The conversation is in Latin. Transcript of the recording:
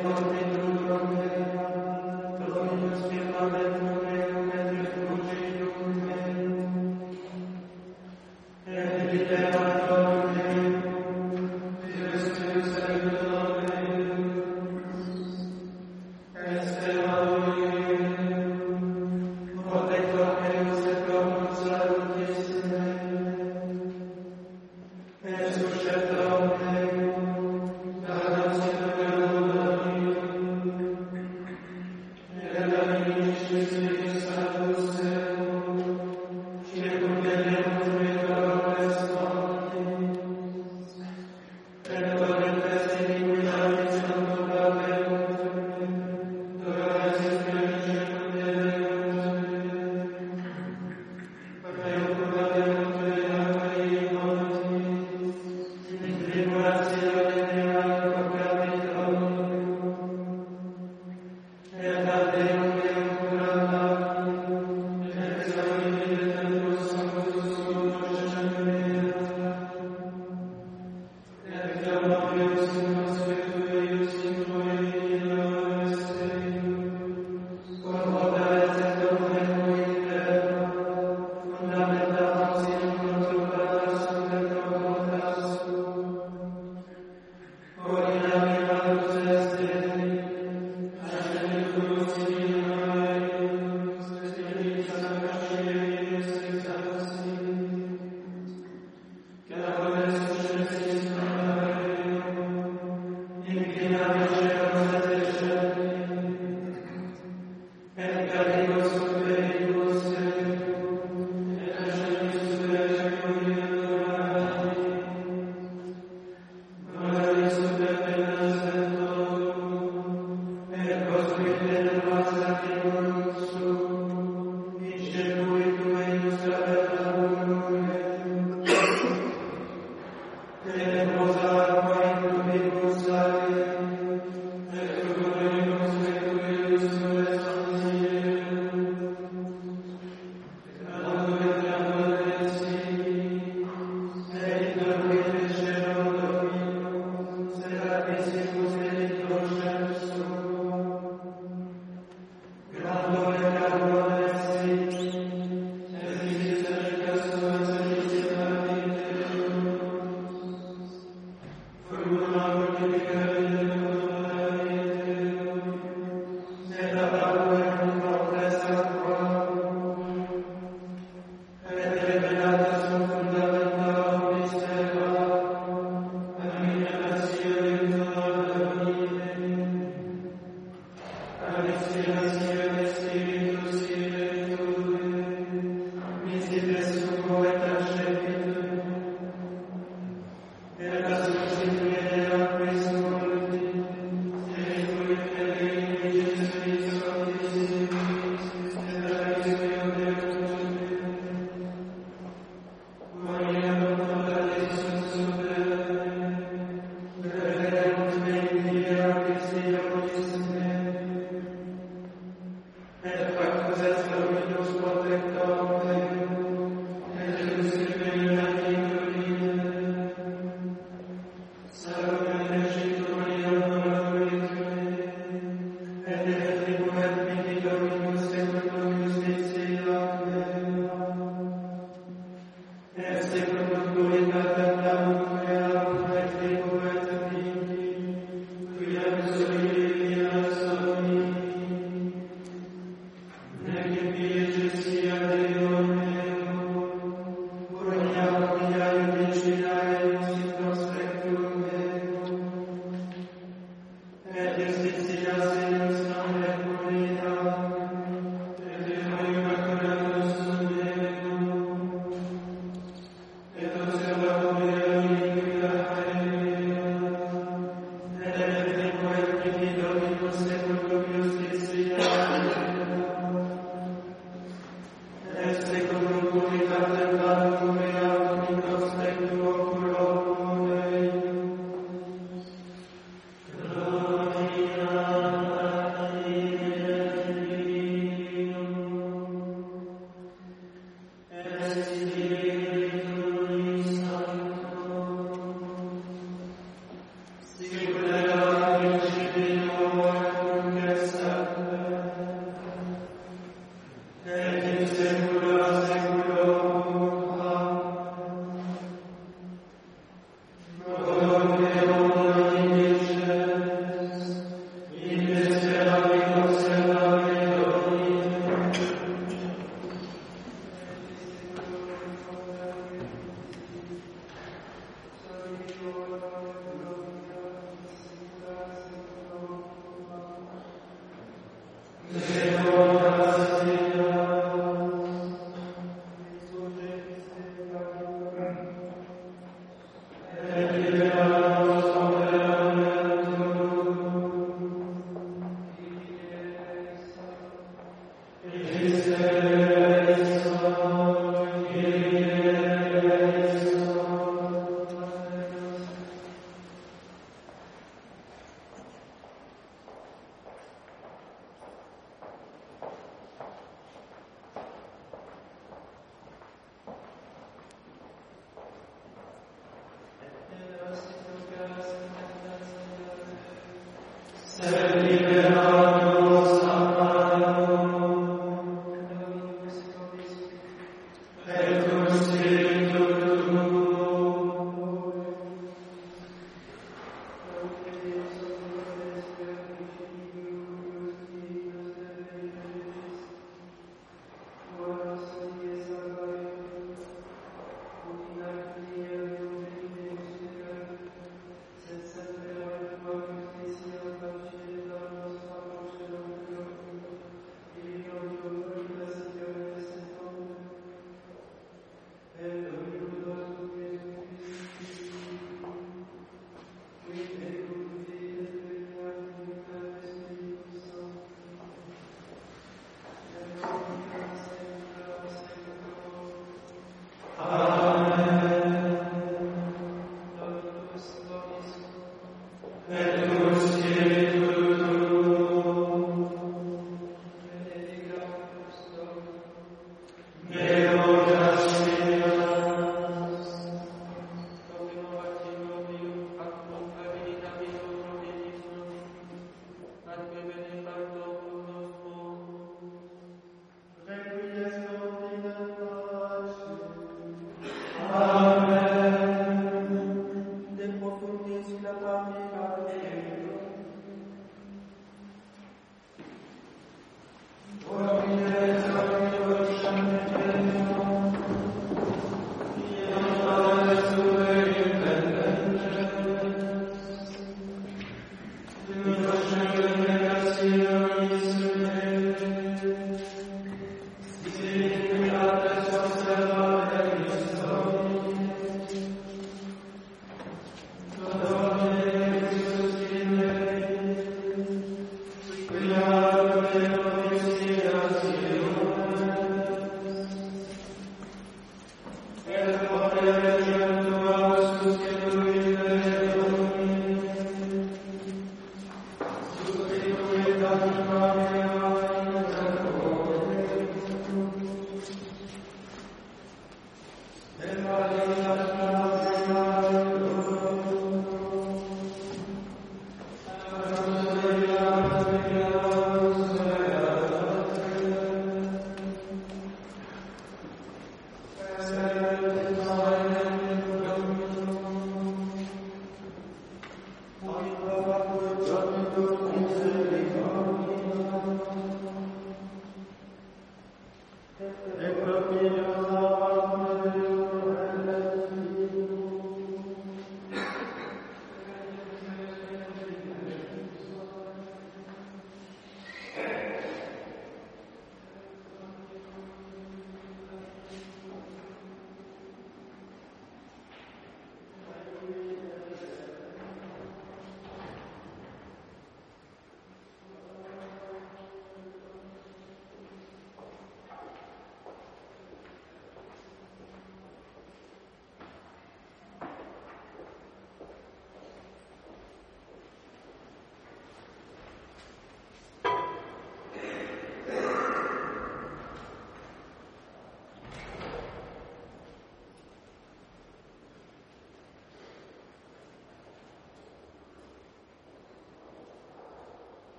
et omne